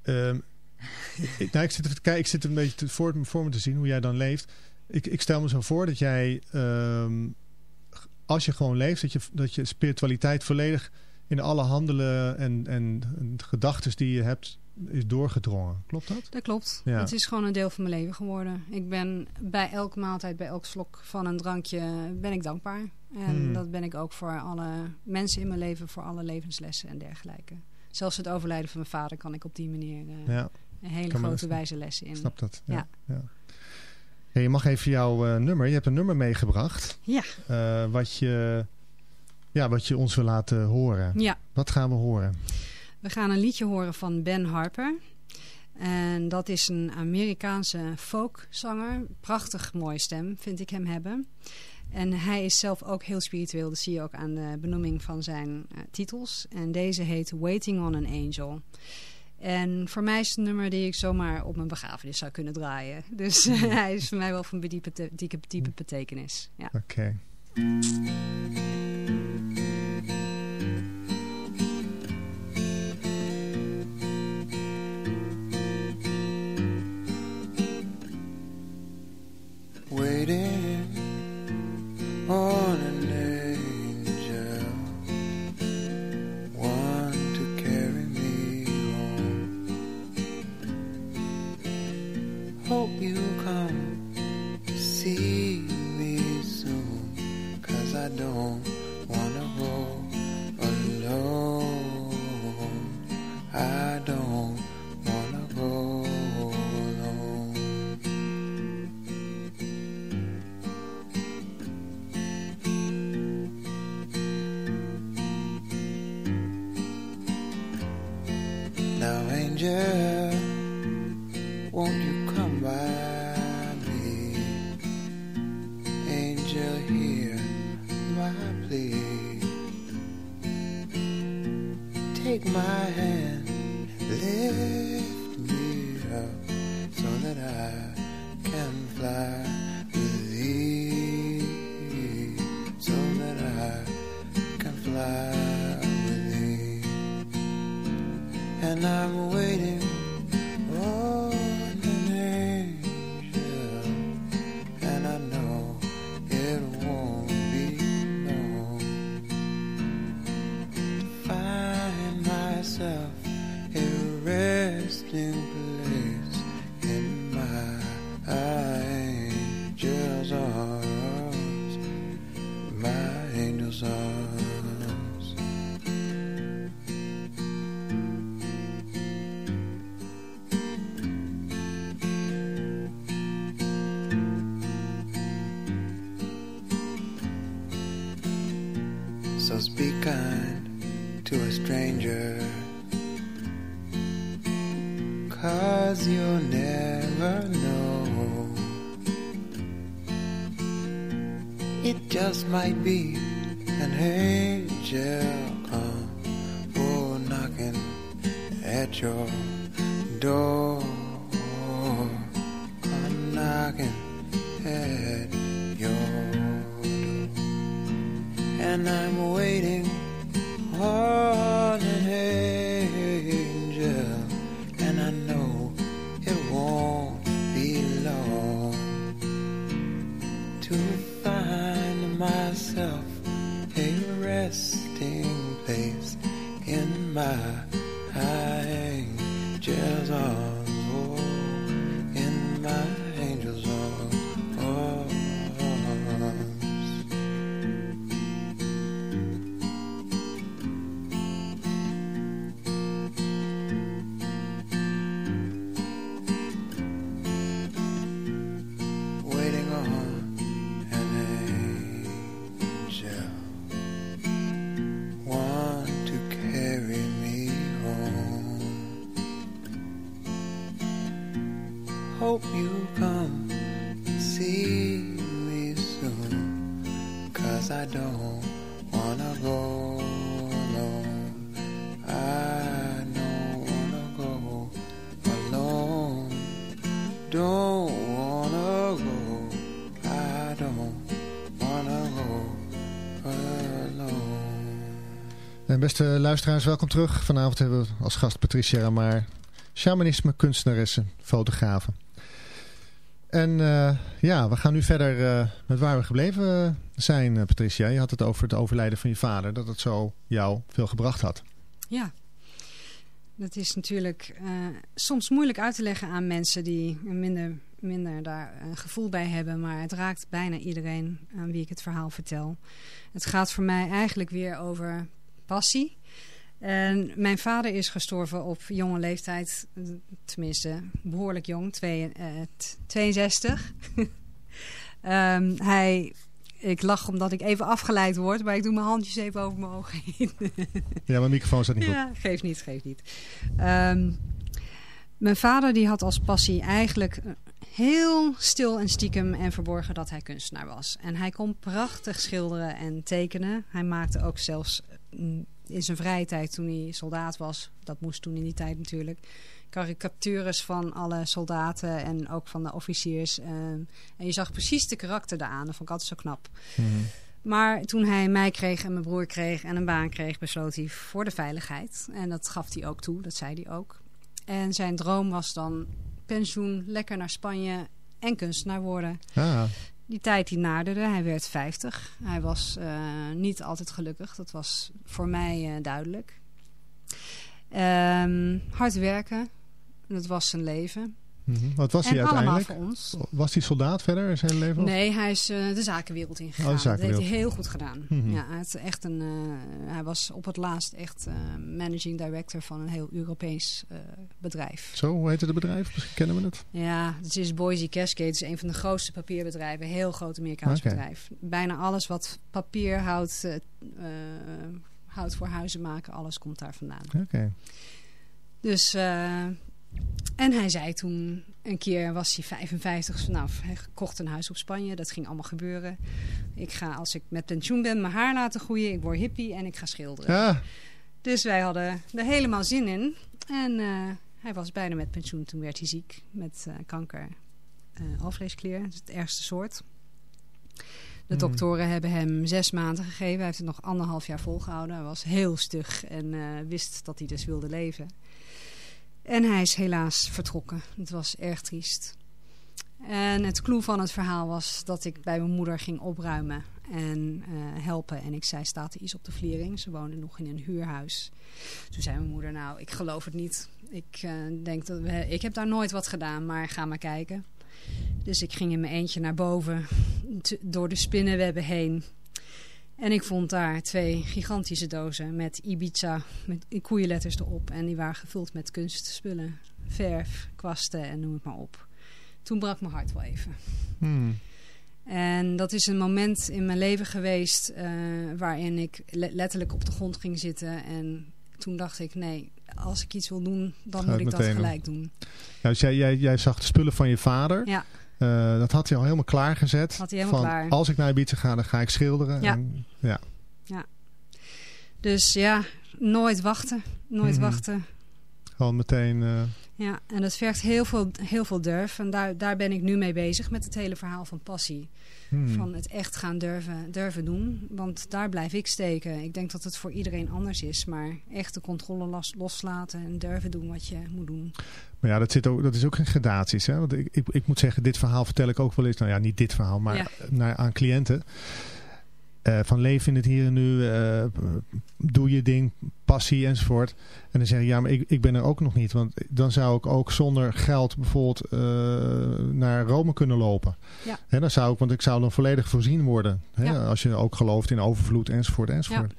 Ehm, ik, nou, ik, zit even ik zit een beetje te, voor, voor me te zien hoe jij dan leeft. Ik, ik stel me zo voor dat jij, ehm, als je gewoon leeft, dat je, dat je spiritualiteit volledig in alle handelen en, en, en gedachten die je hebt, is doorgedrongen. Klopt dat? Dat klopt. Ja. Het is gewoon een deel van mijn leven geworden. Ik ben bij elke maaltijd, bij elk slok van een drankje, ben ik dankbaar. En Hmm. dat ben ik ook voor alle mensen in mijn leven, voor alle levenslessen en dergelijke. Zelfs het overlijden van mijn vader kan ik op die manier eh, Ja, een hele Kan grote dat- wijze lessen in. snap dat. Ja. Ja. Ja. Hey, je mag even jouw eh, nummer, je hebt een nummer meegebracht. Ja. eh, wat, je, ja, wat je ons wil laten horen. Ja, Wat gaan we horen? we gaan een liedje horen van Ben Harper. En dat is een Amerikaanse folkzanger. Prachtig mooie stem, vind ik hem hebben. En hij is zelf ook heel spiritueel. Dat zie je ook aan de benoeming van zijn eh, titels. En deze heet Waiting on an Angel. En voor mij is het een nummer die ik zomaar op mijn begrafenis zou kunnen draaien. Dus [LAUGHS] hij is voor mij wel van diepe, diepe, diepe betekenis. Ja. Oké. Thank you. Fly with and I'm waiting beste luisteraars, welkom terug. Vanavond hebben we als gast Patricia Ramar, shamanisme, kunstenaressen, fotografen. En uh, ja, we gaan nu verder uh, met waar we gebleven zijn, uh, Patricia. Je had het over het overlijden van je vader, dat het zo jou veel gebracht had. Ja, dat is natuurlijk soms moeilijk uit te leggen aan mensen die minder, minder daar een gevoel bij hebben. Maar het raakt bijna iedereen aan wie ik het verhaal vertel. Het gaat voor mij eigenlijk weer over passie. En mijn vader is gestorven op jonge leeftijd, tenminste behoorlijk jong, twee, uh, 62. um, hij, ik lach omdat ik even afgeleid word, maar ik doe mijn handjes even over mijn ogen heen. [LAUGHS] ja, mijn microfoon staat niet ja, op. geeft niet, geeft niet. Um, mijn vader die had als passie eigenlijk heel stil en stiekem en verborgen dat hij kunstenaar was. En hij kon prachtig schilderen en tekenen. Hij maakte ook zelfs in zijn vrije tijd toen hij soldaat was, dat moest toen in die tijd natuurlijk, karikatures van alle soldaten en ook van de officiers. en je zag precies de karakter daaraan. Dat vond ik altijd zo knap. Mm. Maar toen hij mij kreeg en mijn broer kreeg en een baan kreeg, besloot hij voor de veiligheid. En dat gaf hij ook toe, dat zei hij ook. En zijn droom was dan pensioen, lekker naar Spanje en kunstenaar worden. Ah. Die tijd die naderde, hij werd 50. Hij was uh, niet altijd gelukkig, dat was voor mij uh, duidelijk. Um, hard werken, dat was zijn leven. Mm -hmm. Wat was en hij uiteindelijk? voor ons. Was hij soldaat verder in zijn leven? Nee, hij is uh, de zakenwereld ingegaan. Oh, de zakenwereld. Dat heeft hij heel goed gedaan. Mm -hmm. ja, had echt een, uh, hij was op het laatst echt uh, managing director van een heel Europees bedrijf. Zo, hoe heette het bedrijf? Misschien kennen we het. Ja, het is Boise Cascade. Het is een van de grootste papierbedrijven. Heel groot Amerikaans okay. bedrijf. Bijna alles wat papier houdt, houdt voor huizen maken, alles komt daar vandaan. Oké. Okay. Dus... En hij zei toen, een keer was hij 55, nou, hij kocht een huis op Spanje. Dat ging allemaal gebeuren. Ik ga, als ik met pensioen ben, mijn haar laten groeien. Ik word hippie en ik ga schilderen. Ja. Dus wij hadden er helemaal zin in. En uh, hij was bijna met pensioen. Toen werd hij ziek met uh, kanker uh, alvleesklier. Dat is het ergste soort. De doktoren hebben hem zes maanden gegeven. Hij heeft het nog anderhalf jaar volgehouden. Hij was heel stug en wist dat hij dus wilde leven. En hij is helaas vertrokken. Het was erg triest. En het clue van het verhaal was dat ik bij mijn moeder ging opruimen en uh, helpen. En ik zei, staat er iets op de vliering? Ze woonde nog in een huurhuis. Toen zei mijn moeder, nou, ik geloof het niet. Ik, uh, denk dat we, ik heb daar nooit wat gedaan, maar ga maar kijken. Dus ik ging in mijn eentje naar boven, door de spinnenwebben heen. En ik vond daar twee gigantische dozen met Ibiza, met koeienletters erop. En die waren gevuld met kunstspullen, verf, kwasten en noem het maar op. Toen brak mijn hart wel even. Hmm. En dat is een moment in mijn leven geweest uh, waarin ik le letterlijk op de grond ging zitten. En toen dacht ik, nee, als ik iets wil doen, dan moet ik dat gelijk doen. Ja, dus jij, jij, jij zag de spullen van je vader. Ja. Uh, dat had hij al helemaal klaargezet. Had hij helemaal van, klaar. Als ik naar Ibiza ga, dan ga ik schilderen. Ja. En, ja. Dus ja, nooit wachten. Nooit Mhm. wachten. Gewoon meteen... eh, Ja, en dat vergt heel veel, heel veel durf. En daar, daar ben ik nu mee bezig met het hele verhaal van passie. hmm. Van het echt gaan durven, durven doen. Want daar blijf ik steken. Ik denk dat het voor iedereen anders is. Maar echt de controle los, loslaten en durven doen wat je moet doen. Maar ja, dat, zit ook, dat is ook geen gradaties. Hè? Want ik, ik, ik moet zeggen, dit verhaal vertel ik ook wel eens. Nou ja, niet dit verhaal, maar Ja. naar, aan cliënten. Eh, van leven in het hier en nu. eh, doe je ding, passie enzovoort. En dan zeg je, ja, maar ik, ik ben er ook nog niet. Want dan zou ik ook zonder geld bijvoorbeeld eh, naar Rome kunnen lopen. Ja. Hè, dan zou ik, want ik zou dan volledig voorzien worden. Ja. Als je ook gelooft in overvloed enzovoort enzovoort.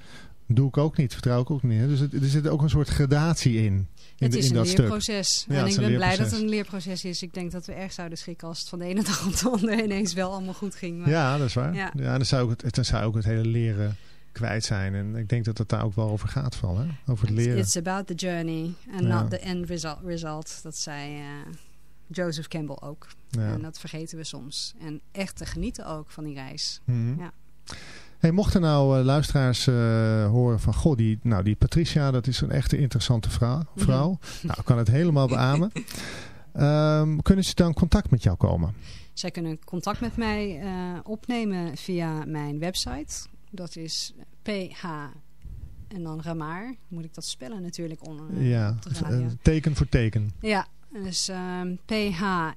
Doe ik ook niet, vertrouw ik ook niet. Dus het, er zit ook een soort gradatie in. In, het de- is in een dat stuk. leerproces. En ik ben blij dat het een leerproces is. Ik denk dat we erg zouden schrikken als het van de ene [LAUGHS] dag op de andere ineens wel allemaal goed ging. Maar Ja, dat is waar. Ja. Ja. dan, zou ik het, dan zou ook het hele leren kwijt zijn. En ik denk dat het daar ook wel over gaat van. Hè? Over het leren. it's about the journey and Ja. not the end result. result. Dat zei eh, Joseph Campbell ook. Ja. En dat vergeten we soms. En echt te genieten ook van die reis. Mhm. Ja. Hey, mochten nou eh, luisteraars eh, horen van... Goh, die, nou, die Patricia, dat is een echte interessante vrouw. vrouw. Nou, ik kan het helemaal beamen. [LAUGHS] Ehm, kunnen ze dan contact met jou komen? Zij kunnen contact met mij eh, opnemen via mijn website. Dat is en dan Ramaar. Moet ik dat spellen natuurlijk onder ja, eh, teken voor teken. Ja, dus ehm, P-H-R-A-M-A-E-R.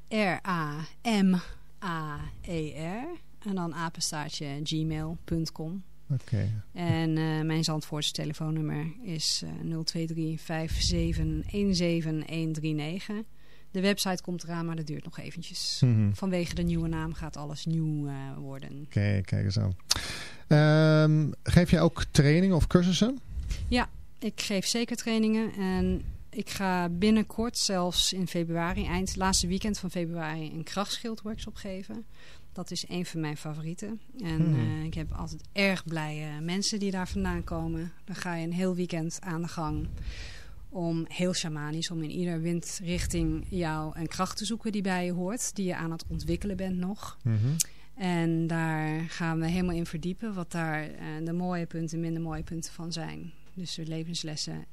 En dan apenstaartje gmail.com. Oké. En eh, mijn Zandvoortse telefoonnummer is eh 023 57 17139. De website komt eraan, maar dat duurt nog eventjes. Mhm. Vanwege de nieuwe naam gaat alles nieuw eh, worden. Oké, kijk eens aan. Ehm, geef jij ook trainingen of cursussen? Ik geef zeker trainingen en ik ga binnenkort, zelfs in februari, eind laatste weekend van februari, een krachtschildworkshop geven. Dat is een van mijn favorieten. En Hmm. eh, ik heb altijd erg blije mensen die daar vandaan komen. Dan ga je een heel weekend aan de gang om heel shamanisch, om in ieder windrichting jou een kracht te zoeken die bij je hoort, die je aan het ontwikkelen bent nog. Mhm. En daar gaan we helemaal in verdiepen wat daar eh, de mooie punten en minder mooie punten van zijn. Dus de levenslessen,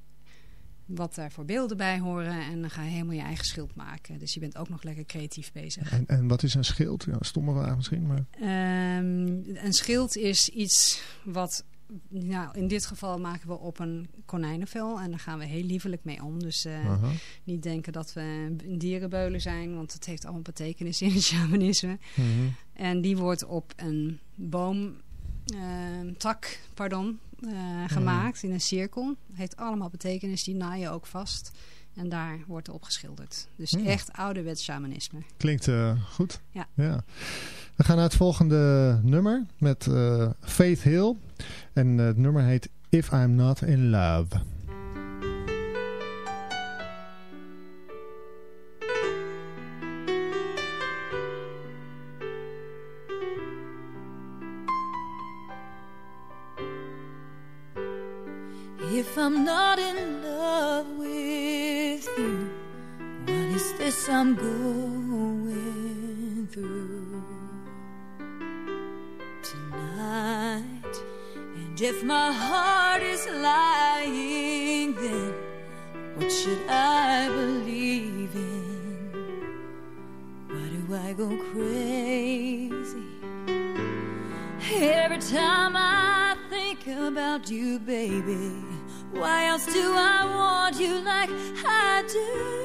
wat daar voor beelden bij horen. En dan ga je helemaal je eigen schild maken. Dus je bent ook nog lekker creatief bezig. En, en wat is een schild? Ja, stomme vraag misschien, maar... Ehm, een schild is iets wat... Nou, in dit geval maken we op een konijnenvel. En daar gaan we heel liefelijk mee om. Dus eh, niet denken dat we een dierenbeulen zijn. Want het heeft allemaal betekenis in het shamanisme. Mhm. En die wordt op een boomtak tak, pardon, eh, gemaakt in een cirkel. Heeft allemaal betekenis, die naai je ook vast. En daar wordt op geschilderd. Dus Hmm. echt ouderwets shamanisme. Klinkt eh, goed. Ja. We gaan naar het volgende nummer met eh, Faith Hill. En het nummer heet If I'm Not In Love. If I'm not in love with you, what is this I'm going through tonight? And if my heart is lying, then what should I believe in? Why do I go crazy? Every time I think about you, baby, why else do I want you like I do?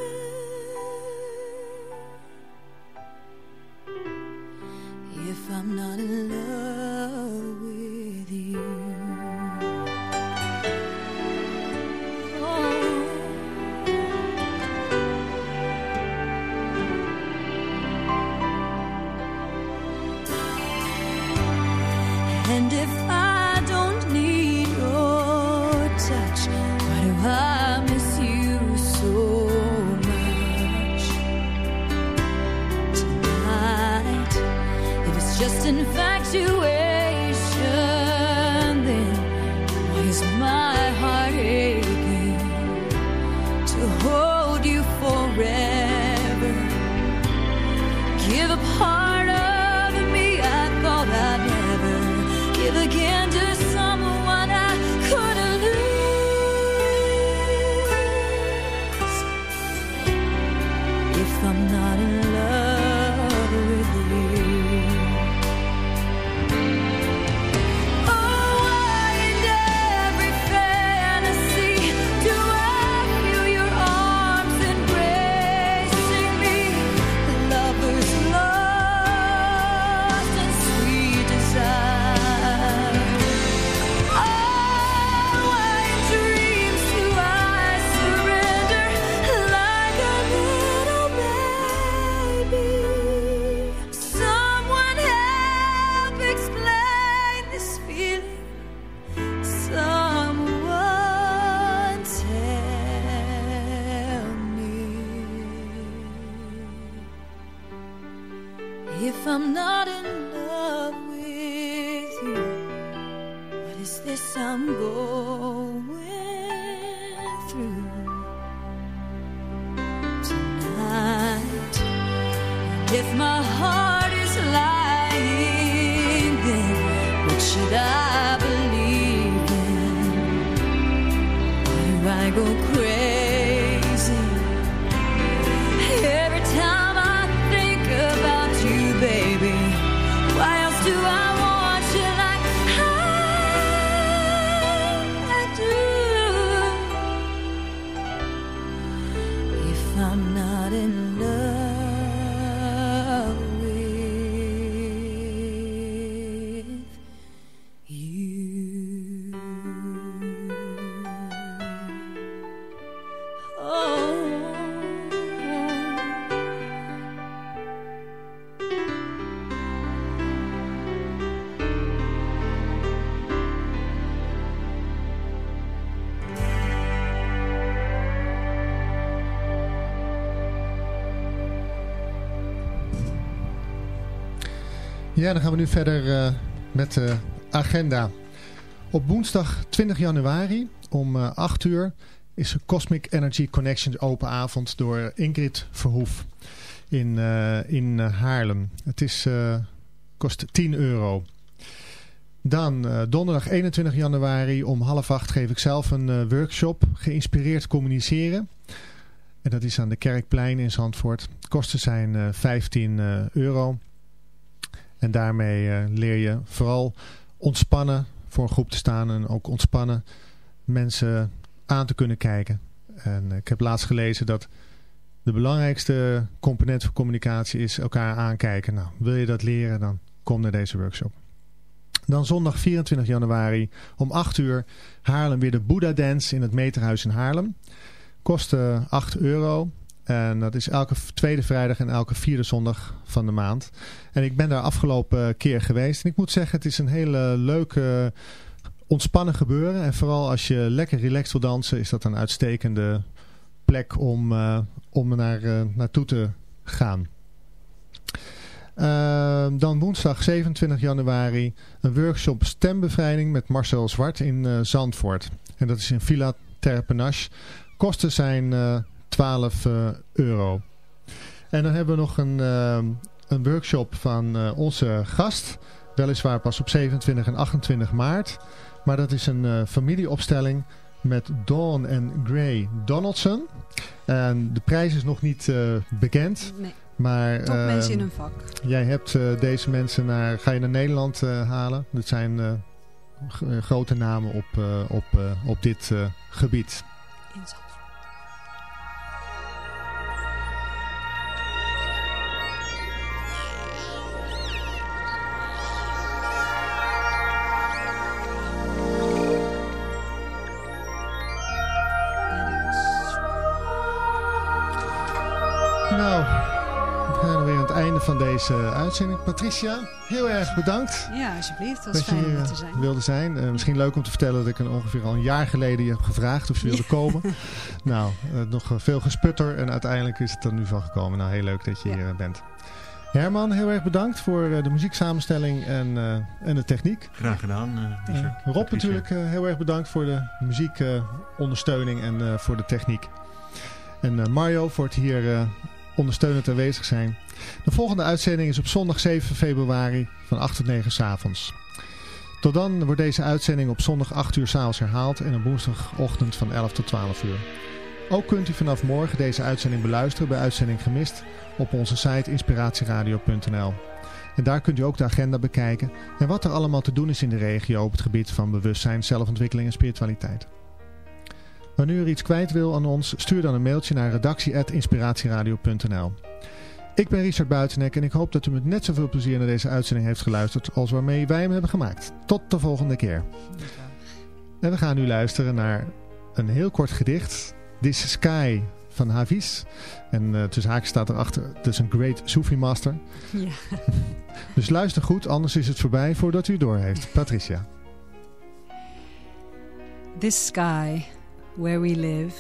Ja, dan gaan we nu verder uh, met de agenda. Op woensdag 20 januari om uh, 8 uur is Cosmic Energy Connections open avond door Ingrid Verhoef in, uh, in Haarlem. Het is, kost 10 euro. Dan donderdag 21 januari om half acht geef ik zelf een workshop geïnspireerd communiceren. En dat is aan de Kerkplein in Zandvoort. De kosten zijn 15 euro. En daarmee uh, leer je vooral ontspannen voor een groep te staan en ook ontspannen mensen aan te kunnen kijken. En ik heb laatst gelezen dat de belangrijkste component van communicatie is elkaar aankijken. Nou, wil je dat leren, dan kom naar deze workshop. Dan zondag 24 januari om 8 uur Haarlem weer de Buddha Dance in het Meterhuis in Haarlem. Kost 8 euro. En dat is elke tweede vrijdag en elke vierde zondag van de maand. En ik ben daar afgelopen keer geweest. En ik moet zeggen, het is een hele leuke, ontspannen gebeuren. En vooral als je lekker relaxed wil dansen, is dat een uitstekende plek om, uh, om naar, uh, naartoe te gaan. Uh, dan woensdag 27 januari een workshop stembevrijding met Marcel Zwart in Zandvoort. En dat is in Villa Terpenache. Kosten zijn 12 uh, euro. En dan hebben we nog een, uh, een workshop van uh, onze gast. Weliswaar pas op 27 en 28 maart. Maar dat is een familieopstelling met Dawn en Gray Donaldson. En de prijs is nog niet bekend. Nee. Maar, Top mensen in hun vak. Jij hebt deze mensen naar, ga je naar Nederland halen. Dat zijn grote namen op, op, op dit gebied. In deze uitzending. Patricia, heel erg bedankt. Ja, alsjeblieft. Dat was fijn om te zijn. wilde zijn. Uh, misschien leuk om te vertellen dat ik een ongeveer al een jaar geleden je heb gevraagd of ze wilde komen. [LAUGHS] nou, uh, nog veel gesputter en uiteindelijk is het er nu van gekomen. Nou, heel leuk dat je ja. hier bent. Herman, heel erg bedankt voor de muzieksamenstelling en, uh, en de techniek. Graag gedaan, Richard. Rob Patricia. natuurlijk heel erg bedankt voor de muziekondersteuning en voor de techniek. En Mario voor het hier ondersteunend aanwezig zijn. De volgende uitzending is op zondag 7 februari van 8 tot 9 s avonds. Tot dan wordt deze uitzending op zondag 8 uur s'avonds herhaald en op woensdagochtend van 11 tot 12 uur. Ook kunt u vanaf morgen deze uitzending beluisteren bij Uitzending Gemist op onze site inspiratieradio.nl. En daar kunt u ook de agenda bekijken en wat er allemaal te doen is in de regio op het gebied van bewustzijn, zelfontwikkeling en spiritualiteit. Wanneer u er iets kwijt wil aan ons, stuur dan een mailtje naar redactie.inspiratieradio.nl Ik ben Richard Buitenek en ik hoop dat u met net zoveel plezier naar deze uitzending heeft geluisterd als waarmee wij hem hebben gemaakt. Tot de volgende keer. En we gaan nu luisteren naar een heel kort gedicht. This Sky van Hafiz. En uh, tussen haakjes staat erachter, het is een great Sufi master. Ja. [LAUGHS] dus luister goed, anders is het voorbij voordat u door heeft. Patricia. This sky where we live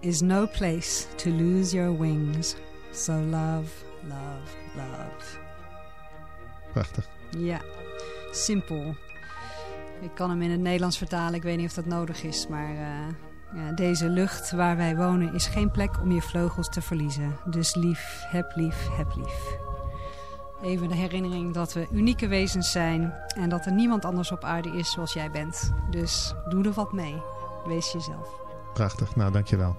is no place to lose your wings. So love, love, love. Prachtig. Ja, simpel. Ik kan hem in het Nederlands vertalen, ik weet niet of dat nodig is, maar uh, ja, deze lucht waar wij wonen is geen plek om je vleugels te verliezen. Dus lief, heb lief, heb lief. Even de herinnering dat we unieke wezens zijn en dat er niemand anders op aarde is zoals jij bent. Dus doe er wat mee. Wees jezelf. Prachtig, nou dankjewel.